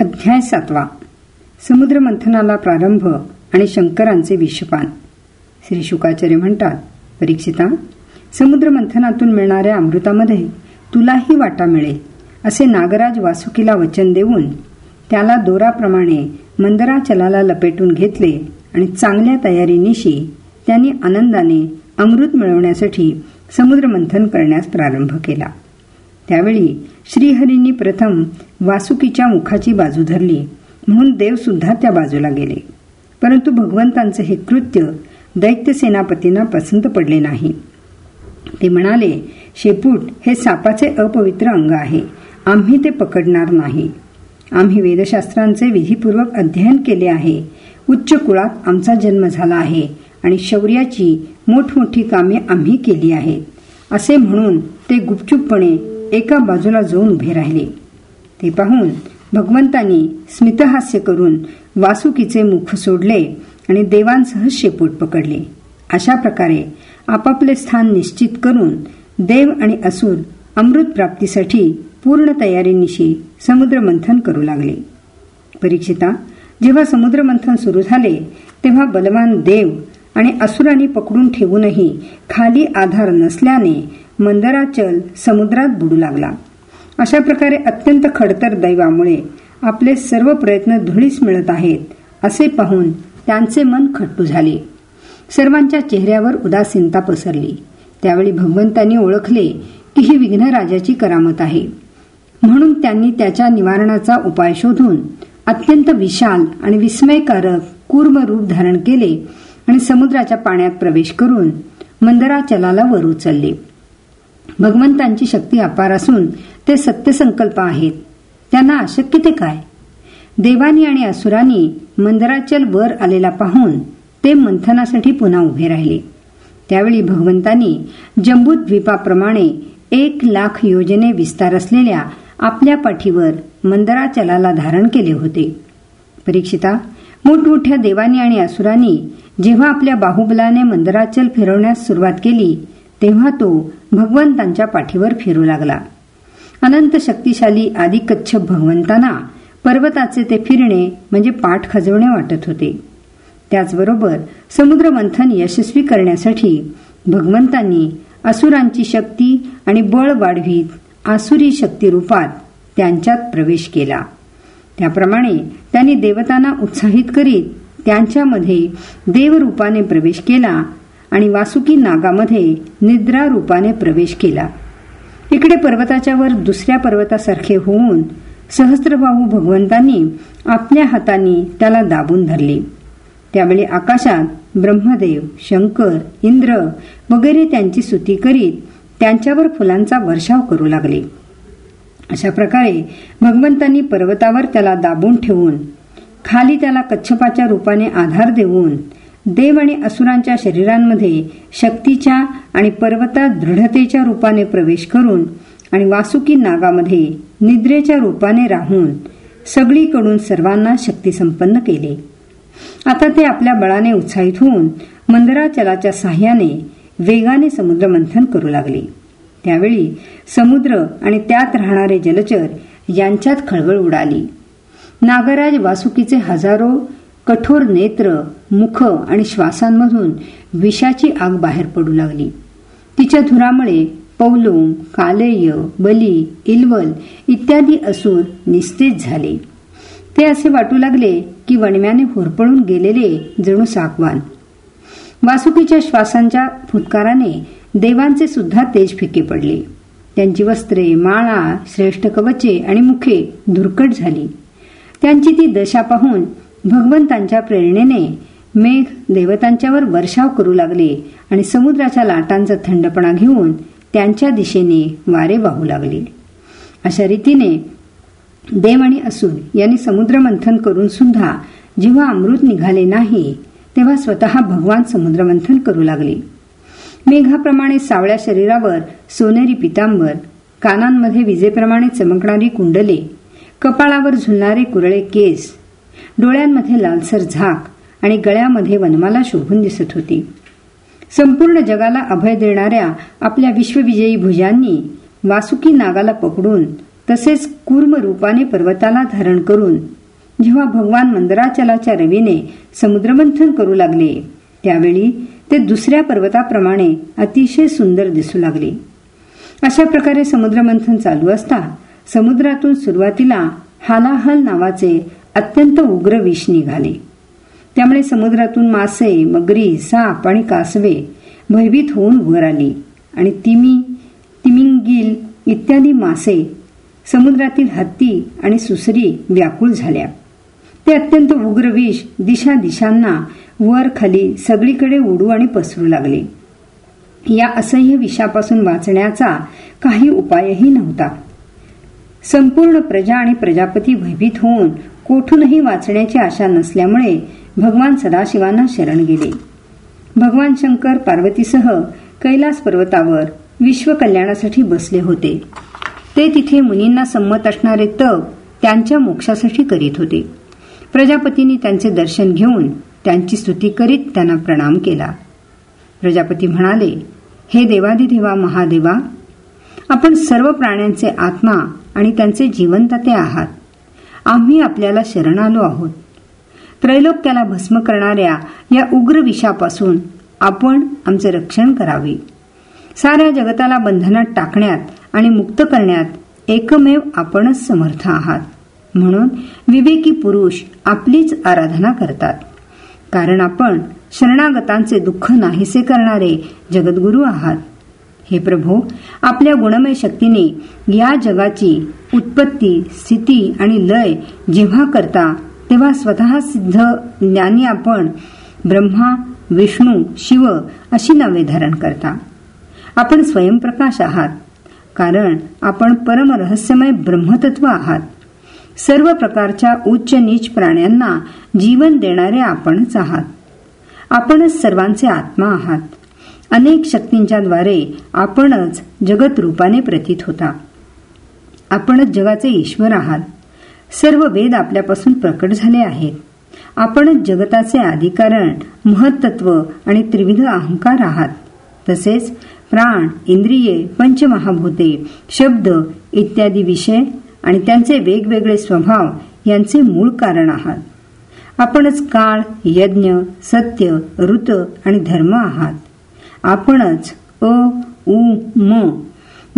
अध्याय सातवा. समुद्र मंथनाला प्रारंभ आणि शंकरांचे विषपान. श्री शुकाचार्य म्हणतात परीक्षिता समुद्र मंथनातून मिळणाऱ्या अमृतामध्ये तुलाही वाटा मिळेल असे नागराज वासुकीला वचन देऊन त्याला दोराप्रमाणे मंदराचलाला लपेटून घेतले आणि चांगल्या तयारीनिशी त्यांनी आनंदाने अमृत मिळवण्यासाठी समुद्र मंथन करण्यास प्रारंभ केला. त्यावेळी श्रीहरींनी प्रथम वासुकीच्या मुखाची बाजू धरली म्हणून देव सुद्धा त्या बाजूला गेले. परंतु भगवंतांचे हे कृत्य दैत्य सेनापतींना पसंत पडले नाही. ते म्हणाले शेपूट हे सापाचे अपवित्र अंग आहे. आम्ही ते पकडणार नाही. आम्ही वेदशास्त्रांचे विधीपूर्वक अध्ययन केले आहे. उच्च कुळात आमचा जन्म झाला आहे आणि शौर्याची मोठमोठी कामे आम्ही केली आहेत. असे म्हणून ते गुपचूपपणे एका बाजूला जाऊन उभे राहिले. ते पाहून भगवंतांनी स्मितहास्य करून वासुकीचे मुख सोडले आणि देवांसह शेपूट पकडले. अशा प्रकारे आपापले स्थान निश्चित करून देव आणि असुर अमृत प्राप्तीसाठी पूर्ण तयारीनिशी समुद्रमंथन करू लागले. परीक्षिता जेव्हा समुद्रमंथन सुरू झाले तेव्हा बलवान देव आणि असुरांनी पकडून ठेवूनही खाली आधार नसल्याने मंदराचल समुद्रात बुडू लागला. अशा प्रकारे अत्यंत खडतर दैवामुळे आपले सर्व प्रयत्न धुळीस मिळत आहेत असे पाहून त्यांचे मन खट्टू झाले. सर्वांच्या चेहऱ्यावर उदासीनता पसरली. त्यावेळी भगवंतांनी ओळखले की ही विघ्नराजाची करामत आहे. म्हणून त्यांनी त्याच्या निवारणाचा उपाय शोधून अत्यंत विशाल आणि विस्मयकारक कूर्म रूप धारण केले आणि समुद्राच्या पाण्यात प्रवेश करून मंदराचलाला वर उचलले. भगवंतांची शक्ती अपार असून ते सत्यसंकल्प आहेत. त्यांना अशक्य ते काय? देवानी आणि असुरांनी मंदराचल वर आलेला पाहून ते मंथनासाठी पुन्हा उभे राहिले. त्यावेळी भगवंतांनी जम्बूद्वीपाप्रमाणे एक लाख योजने विस्तार असलेल्या आपल्या पाठीवर मंदराचलाला धारण केले होते. परीक्षिता मोठमोठ्या देवानी आणि असुरांनी जेव्हा आपल्या बाहुबलाने मंदराचल फिरवण्यास सुरुवात केली तेव्हा तो भगवंतांच्या पाठीवर फिरू लागला. अनंत शक्तिशाली आदिकच्छप भगवंतांना पर्वताचे ते फिरणे म्हणजे पाठ खजवणे वाटत होते. त्याचबरोबर समुद्र मंथन यशस्वी करण्यासाठी भगवंतांनी असुरांची शक्ती आणि बळ वाढवीत आसुरी शक्ती रूपात त्यांच्यात प्रवेश केला. त्याप्रमाणे त्यांनी देवतांना उत्साहित करीत त्यांच्यामध्ये देवरूपाने प्रवेश केला आणि वासुकी नागामध्ये निद्रा रूपाने प्रवेश केला. इकडे पर्वताच्या वर दुसऱ्या पर्वतासारखे होऊन सहस्त्रबाहू भगवंतांनी आपल्या हातांनी त्याला दाबून धरले. त्यावेळी आकाशात ब्रह्मदेव शंकर इंद्र वगैरे त्यांची स्तुती करीत त्यांच्यावर फुलांचा वर्षाव करू लागले. अशा प्रकारे भगवंतांनी पर्वतावर त्याला दाबून ठेवून खाली त्याला कच्छपाच्या रूपाने आधार देऊन देव आणि असुरांच्या शरीरांमध्ये शक्तीच्या आणि पर्वतात दृढतेच्या रूपाने प्रवेश करून आणि वासुकी नागामध्ये निद्रेच्या रूपाने राहून सगळीकडून सर्वांना शक्ती संपन्न केले. आता ते आपल्या बळाने उत्साहित होऊन मंदराचलाच्या साह्याने वेगाने समुद्रमंथन करू लागले. त्यावेळी समुद्र आणि त्यात राहणारे जलचर यांच्यात खळबळ उडाली. नागराज वासुकीचे हजारो कठोर नेत्र मुख आणि श्वासांमधून विषाची आग बाहेर पडू लागली. तिच्या धुरामुळे पौलोम कालेय बली इलवल इत्यादी असून निस्तेज झाले. ते असे वाटू लागले की वणव्याने होरपळून गेलेले जणू साकवान. वासुकीच्या श्वासांच्या फुतकाराने देवांचे सुद्धा तेज फिके पडले. त्यांची वस्त्रे माळा श्रेष्ठ कवचे आणि मुखे धुरकट झाली. त्यांची ती दशा पाहून भगवंतांच्या प्रेरणेने मेघ देवतांच्यावर वर्षाव करू लागले आणि समुद्राच्या लाटांचा थंडपणा घेऊन त्यांच्या दिशेने वारे वाहू लागले. अशा रीतीने देव आणि असुर यांनी समुद्रमंथन करून सुद्धा जेव्हा अमृत निघाले नाही तेव्हा स्वतः भगवान समुद्रमंथन करू लागले. मेघाप्रमाणे सावळ्या शरीरावर सोनेरी पितांबर कानांमध्ये विजेप्रमाणे चमकणारी कुंडले कपाळावर झुलणारे कुरळे केस डोळ्यांमध्ये लालसर झाक आणि गळ्यामध्ये वनमाला शोभून दिसत होती. संपूर्ण जगाला अभय देणाऱ्या आपल्या विश्वविजयी भुजांनी वासुकी नागाला पकडून तसेच कूर्म रूपाने पर्वताला धारण करून जेव्हा भगवान मंदराचलाच्या रवीने समुद्रमंथन करू लागले त्यावेळी ते दुसऱ्या पर्वताप्रमाणे अतिशय सुंदर दिसू लागले. अशा प्रकारे समुद्रमंथन चालू असता समुद्रातून सुरुवातीला हालाहल नावाचे अत्यंत उग्र विष निघाले. त्यामुळे समुद्रातून मासे मगरी साप आणि कासवे भयभीत होऊन वर आली आणि तिमी तिमिंगिल इत्यादी मासे समुद्रातील हत्ती आणि सुसरी व्याकुळ झाल्या. ते अत्यंत उग्र विष दिशा दिशांना वर खाली सगळीकडे उडू आणि पसरू लागले. या असह्य विषापासून वाचण्याचा काही उपायही नव्हता. संपूर्ण प्रजा आणि प्रजापती भयभीत होऊन कोठूनही वाचण्याची आशा नसल्यामुळे भगवान सदाशिवांना शरण गेले. भगवान शंकर पार्वतीसह कैलास पर्वतावर विश्व कल्याणासाठी बसले होते. ते तिथे मुनींना संमत असणारे तप त्यांच्या मोक्षासाठी करीत होते. प्रजापतींनी त्यांचे दर्शन घेऊन त्यांची स्तुती करीत त्यांना प्रणाम केला. प्रजापती म्हणाले हे देवादिदेवा महादेवा आपण सर्व प्राण्यांचे आत्मा आणि त्यांचे जिवंतते आहात. आम्ही आपल्याला शरण आलो आहोत त्रैलोक्याला भस्म करणाऱ्या या उग्र विषापासून आपण आमचे रक्षण करावे. साऱ्या जगताला बंधनात टाकण्यात आणि मुक्त करण्यात एकमेव आपणच समर्थ आहात. म्हणून विवेकी पुरुष आपलीच आराधना करतात. कारण आपण शरणागतांचे दुःख नाहीसे करणारे जगद्गुरू आहात. हे प्रभू आपल्या गुणमय शक्तीने या जगाची उत्पत्ती स्थिती आणि लय जेव्हा करता तेव्हा स्वतः सिद्ध ज्ञानी आपण ब्रह्मा विष्णू शिव अशी नावे धारण करता. आपण स्वयंप्रकाश आहात कारण आपण परमरहस्यमय ब्रह्मतत्व आहात. सर्व प्रकारच्या उच्च नीच प्राण्यांना जीवन देणारे आपणच आहात. आपणच सर्वांचे आत्मा आहात. अनेक शक्तींच्या द्वारे आपणच जगत रूपाने प्रतीत होता. आपणच जगाचे ईश्वर आहात. सर्व वेद आपल्यापासून प्रकट झाले आहेत. आपणच जगताचे आधिकारण महत्त्व आणि त्रिविध अहंकार आहात. तसेच प्राण इंद्रिये पंचमहाभूते शब्द इत्यादी विषय आणि त्यांचे वेगवेगळे स्वभाव यांचे मूळ कारण आहात. आपणच काळ यज्ञ सत्य ऋत आणि धर्म आहात. आपणच अ उ म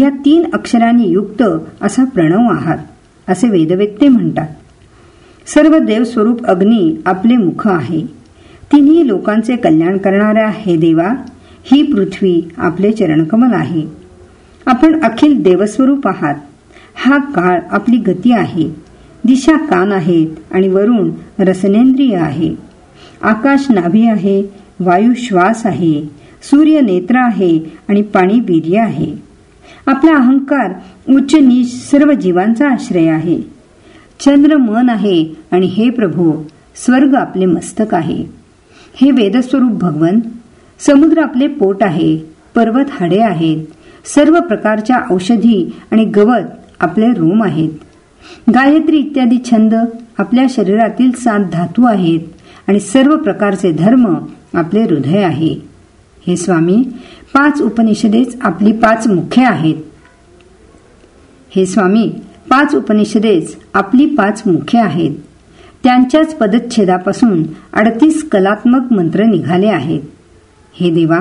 या तीन अक्षरांनी युक्त असा प्रणव आहात असे वेदवेत्ते म्हणतात. सर्व देवस्वरूप अग्नी आपले मुख आहे. तिन्ही लोकांचे कल्याण करणाऱ्या हे देवा ही पृथ्वी आपले चरणकमल आहे. आपण अखिल देवस्वरूप आहात. हा काळ आपली गती आहे. दिशा कान आहेत आणि वरुण रसनेंद्रिय आहे. आकाश नाभी आहे वायू श्वास आहे सूर्य नेत्र आहे आणि पाणी वीर्य आहे. आपला अहंकार उच्च नीच सर्व जीवांचा आश्रय आहे. चंद्र मन आहे आणि हे प्रभू स्वर्ग आपले मस्तक आहे. हे वेदस्वरूप भगवन समुद्र आपले पोट आहे पर्वत हाडे आहेत सर्व प्रकारच्या औषधी आणि गवत आपले रोम आहेत. गायत्री इत्यादी छंद आपल्या शरीरातील सात धातू आहेत आणि सर्व प्रकारचे धर्म आपले हृदय आहे. हे स्वामी पाच उपनिषदेच आपली पाच मुख्य आहेत. हे स्वामी पाच उपनिषदेच आपली पाच मुख्य आहेत. त्यांच्याच पदच्छेदापासून अडतीस कलात्मक मंत्र निघाले आहेत. हे देवा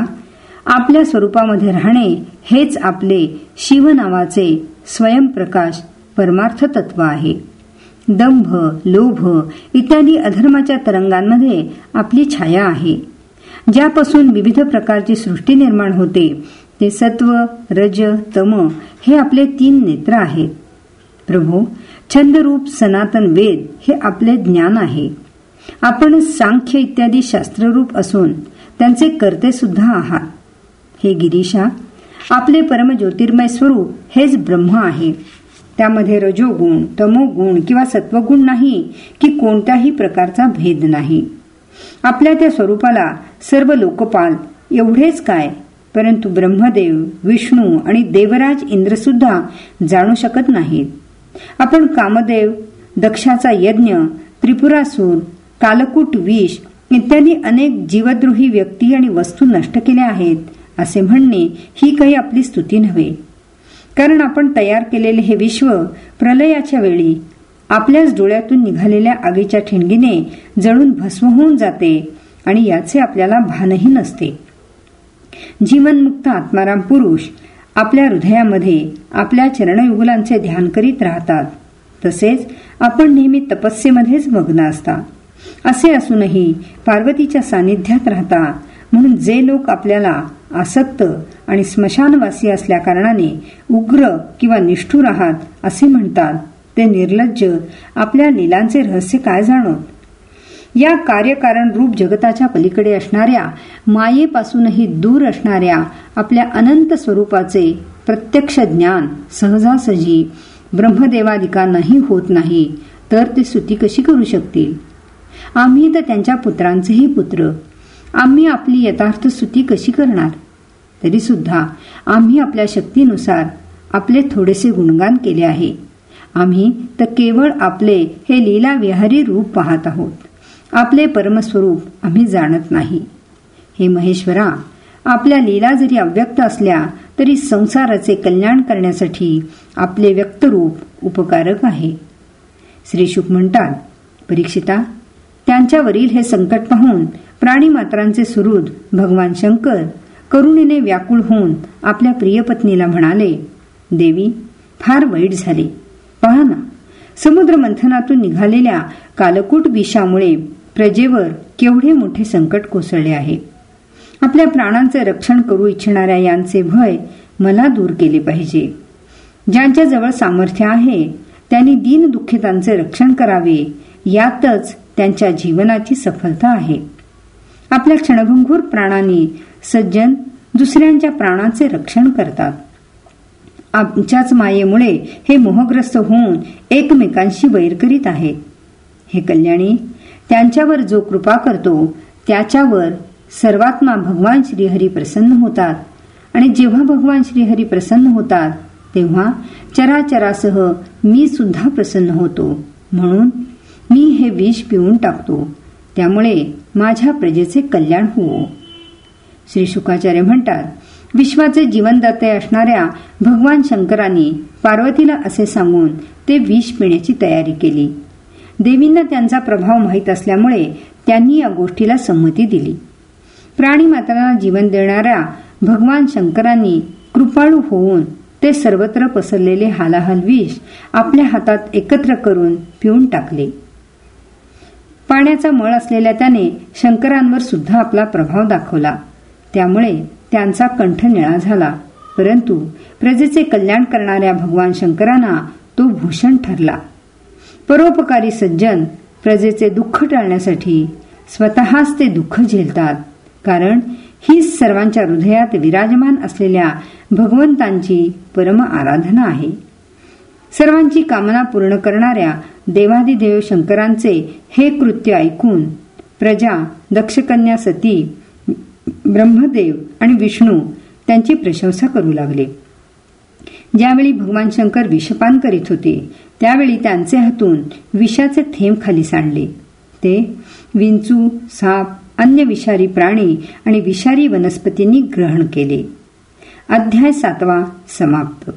आपल्या स्वरूपामध्ये राहणे हेच आपले शिव नावाचे स्वयंप्रकाश परमार्थ तत्व आहे. दंभ लोभ इत्यादी अधर्माच्या तरंगांमध्ये आपली छाया आहे. ज्यापासून विविध प्रकारची सृष्टी निर्माण होते. ते सत्व रज तम हे आपले तीन नेत्र आहेत प्रभू छंदरूप सनातन वेद हे आपले ज्ञान आहे. आपण सांख्य इत्यादी शास्त्ररूप असून त्यांचे कर्ते सुद्धा आहात. हे गिरीशा आपले परम ज्योतिर्मय स्वरूप हेच ब्रह्म आहे. त्यामध्ये रजोगुण तमोगुण किंवा सत्वगुण नाही की कोणत्याही प्रकारचा भेद नाही. आपल्या त्या स्वरूपाला सर्व लोकपाल एवढेच काय? परंतु ब्रह्मदेव विष्णू आणि देवराज इंद्र सुद्धा जाणू शकत नाहीत. आपण कामदेव दक्षाचा यज्ञ त्रिपुरासूर कालकूट विष इत्यादी अनेक जीवद्रोही व्यक्ती आणि वस्तू नष्ट केल्या आहेत असे म्हणणे ही काही आपली स्तुती नव्हे. कारण आपण तयार केलेले हे विश्व प्रलयाच्या वेळी आपल्याच डोळ्यातून निघालेल्या आगीच्या ठिणगीने जळून भस्म होऊन जाते आणि याचे आपल्याला भानही नसते. जीवनमुक्त आत्माराम पुरुष आपल्या हृदयामध्ये आपल्या चरणयुगुलांचे ध्यान करीत राहतात. तसेच आपण नेहमी तपस्येमध्येच मग्न असता. असे असूनही पार्वतीच्या सानिध्यात राहता म्हणून जे लोक आपल्याला आसक्त आणि स्मशानवासी असल्या कारणाने उग्र किंवा निष्ठूर आहात असे म्हणतात. ते निर्लज्ज आपल्या लीलांचे रहस्य काय जाणत? या कार्यकारण रूप जगताच्या पलीकडे असणाऱ्या मायेपासूनही दूर असणाऱ्या आपल्या अनंत स्वरूपाचे प्रत्यक्ष ज्ञान सहजासहजी ब्रह्मदेवादिकांनाही होत नाही तर ते स्तुती कशी करू शकतील? आम्ही तर त्यांच्या पुत्रांचेही पुत्र. आम्ही आपली यथार्थ स्तुती कशी करणार? तरी सुद्धा आम्ही आपल्या शक्तीनुसार आपले थोडेसे गुणगान केले आहे. आम्ही तर केवळ आपले हे लीला विहारी रूप पाहत आहोत. आपले परमस्वरूप आम्ही जाणत नाही. हे महेश्वरा आपल्या लीला जरी अव्यक्त असल्या तरी संसाराचे कल्याण करण्यासाठी आपले व्यक्तरूप उपकारक आहे. श्री शुक म्हणतात परीक्षिता त्यांच्यावरील हे संकट पाहून प्राणीमात्रांचे सुहृद भगवान शंकर करुणीने व्याकुळ होऊन आपल्या प्रियपत्नीला म्हणाले देवी फार वाईट झाले. पहा ना समुद्र मंथनातून निघालेल्या कालकूट विषामुळे प्रजेवर केवढे मोठे संकट कोसळले आहे. आपल्या प्राणांचे रक्षण करू इच्छिणाऱ्या यांचे भय मला दूर केले पाहिजे. ज्यांच्या जवळ सामर्थ्य आहे त्यांनी दीन दुःखितांचे रक्षण करावे यातच त्यांच्या जीवनाची सफलता आहे. आपल्या क्षणभंगूर प्राणांनी सज्जन दुसऱ्यांच्या प्राणांचे रक्षण करतात. आमच्याच मायेमुळे हे मोहग्रस्त होऊन एकमेकांशी वैर करीत आहेत हे कल्याणी त्यांच्यावर जो कृपा करतो त्याच्यावर सर्वात्मा भगवान श्रीहरी प्रसन्न होतात. आणि जेव्हा भगवान श्रीहरी प्रसन्न होतात तेव्हा चराचरासह मी सुद्धा प्रसन्न होतो. म्हणून मी हे विष पिऊन टाकतो. त्यामुळे माझ्या प्रजेचे कल्याण होवो. श्री शुकाचार्य म्हणतात विश्वाचे जीवनदाते असणाऱ्या भगवान शंकरांनी पार्वतीला असे सांगून ते विष पिण्याची तयारी केली. देवींना त्यांचा प्रभाव माहीत असल्यामुळे त्यांनी या गोष्टीला संमती दिली. प्राणी मात्रांना जीवन देणाऱ्या भगवान शंकरांनी कृपाळू होऊन ते सर्वत्र पसरलेले हालाहल विष आपल्या हातात एकत्र करून पिऊन टाकले. पाण्याचा मळ असलेल्या त्याने शंकरांवर सुद्धा आपला प्रभाव दाखवला. त्यामुळे त्यांचा कंठ निळा झाला. परंतु प्रजेचे कल्याण करणाऱ्या भगवान शंकरांना तो भूषण ठरला. परोपकारी सज्जन प्रजेचे दुःख टाळण्यासाठी स्वतःच ते दुःख झेलतात. कारण हीच सर्वांच्या हृदयात विराजमान असलेल्या भगवंतांची परम आराधना आहे. सर्वांची कामना पूर्ण करणाऱ्या देवादिदेव शंकरांचे हे कृत्य ऐकून प्रजा दक्षकन्या सती ब्रह्मदेव आणि विष्णू त्यांची प्रशंसा करू लागले. ज्यावेळी भगवान शंकर विषपान करीत होते त्यावेळी त्यांचे हातून विषाचे थेंब खाली सांडले. ते विंचू साप अन्य विषारी प्राणी आणि विषारी वनस्पतींनी ग्रहण केले. अध्याय सातवा समाप्त.